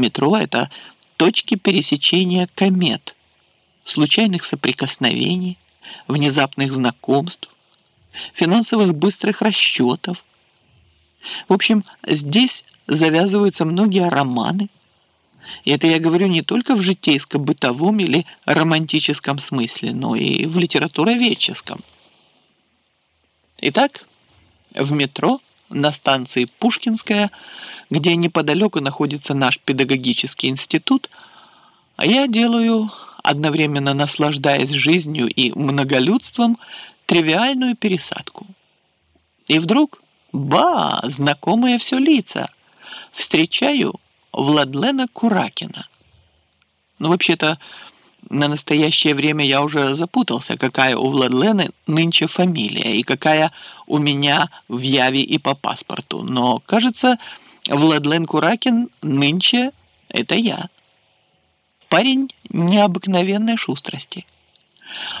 Метро – это точки пересечения комет, случайных соприкосновений, внезапных знакомств, финансовых быстрых расчетов. В общем, здесь завязываются многие романы. И это я говорю не только в житейско-бытовом или романтическом смысле, но и в литературоведческом. Итак, в метро на станции Пушкинская, где неподалеку находится наш педагогический институт, я делаю, одновременно наслаждаясь жизнью и многолюдством, тривиальную пересадку. И вдруг, ба, знакомые все лица, встречаю Владлена Куракина. Ну, вообще-то, на настоящее время я уже запутался, какая у Владлены нынче фамилия и какая у меня в Яве и по паспорту. Но, кажется, Владлен Куракин нынче – это я. Парень необыкновенной шустрости.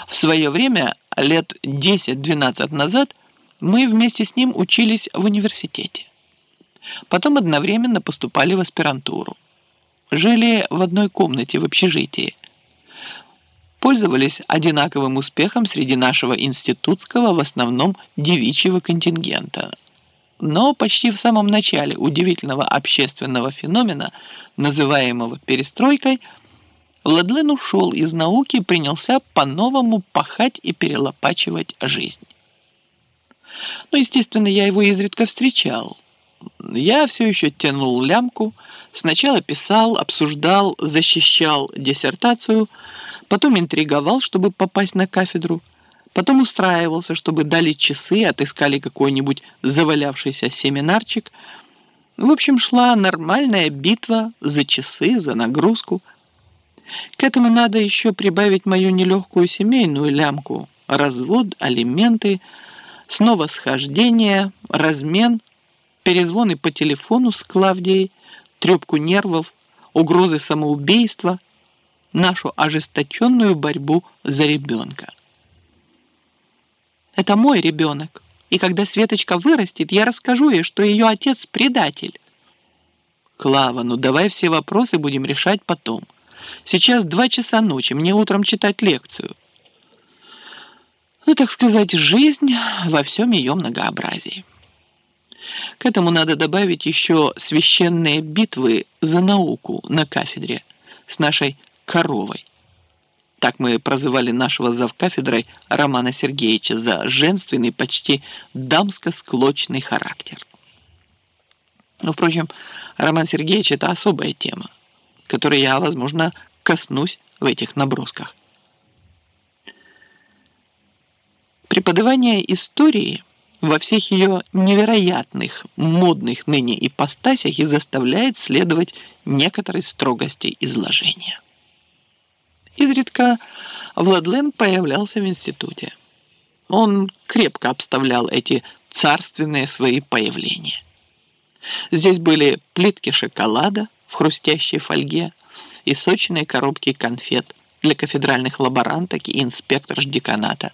В свое время, лет 10-12 назад, мы вместе с ним учились в университете. Потом одновременно поступали в аспирантуру. Жили в одной комнате в общежитии. Пользовались одинаковым успехом среди нашего институтского, в основном девичьего контингента. Но почти в самом начале удивительного общественного феномена, называемого перестройкой, Владлен ушел из науки и принялся по-новому пахать и перелопачивать жизнь. Ну, естественно, я его изредка встречал. Я все еще тянул лямку, сначала писал, обсуждал, защищал диссертацию, потом интриговал, чтобы попасть на кафедру, потом устраивался, чтобы дали часы, отыскали какой-нибудь завалявшийся семинарчик. В общем, шла нормальная битва за часы, за нагрузку. К этому надо еще прибавить мою нелегкую семейную лямку, развод, алименты, снова схождение, размен, перезвоны по телефону с Клавдией, трепку нервов, угрозы самоубийства, нашу ожесточенную борьбу за ребенка. Это мой ребенок, и когда Светочка вырастет, я расскажу ей, что ее отец предатель. Клава, ну давай все вопросы будем решать потом. Сейчас два часа ночи, мне утром читать лекцию. Ну, так сказать, жизнь во всем ее многообразии. К этому надо добавить еще священные битвы за науку на кафедре с нашей коровой. Так мы прозывали нашего завкафедрой Романа Сергеевича за женственный, почти дамско-склочный характер. Но, впрочем, Роман Сергеевич – это особая тема, которой я, возможно, коснусь в этих набросках. Преподавание истории во всех ее невероятных, модных ныне ипостасях и заставляет следовать некоторой строгости изложения. Изредка Владлен появлялся в институте. Он крепко обставлял эти царственные свои появления. Здесь были плитки шоколада в хрустящей фольге и сочные коробки конфет для кафедральных лаборанток и инспектор деканата.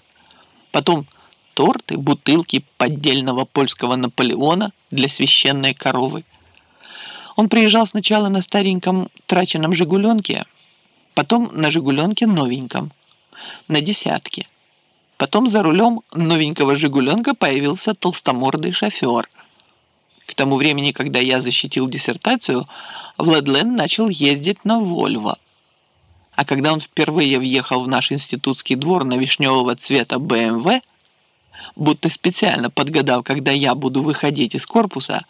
Потом торты, бутылки поддельного польского Наполеона для священной коровы. Он приезжал сначала на стареньком траченном «Жигуленке», потом на «Жигуленке» новеньком, на «десятке». Потом за рулем новенького «Жигуленка» появился толстомордый шофер. К тому времени, когда я защитил диссертацию, Владлен начал ездить на «Вольво». А когда он впервые въехал в наш институтский двор на вишневого цвета БМВ, будто специально подгадав, когда я буду выходить из корпуса,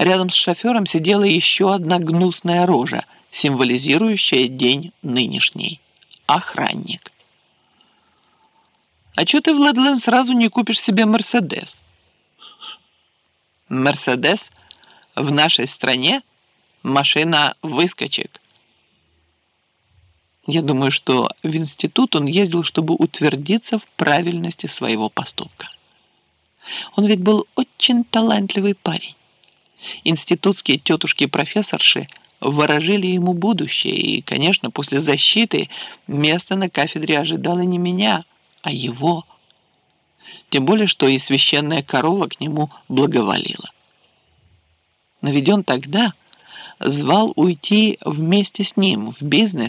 рядом с шофером сидела еще одна гнусная рожа – символизирующая день нынешний. Охранник. А что ты, Владлен, сразу не купишь себе Мерседес? Мерседес в нашей стране машина выскочек. Я думаю, что в институт он ездил, чтобы утвердиться в правильности своего поступка. Он ведь был очень талантливый парень. Институтские тетушки-профессорши ворожили ему будущее, и, конечно, после защиты место на кафедре ожидало не меня, а его. Тем более, что и священная корова к нему благоволила. Но ведь он тогда звал уйти вместе с ним в бизнес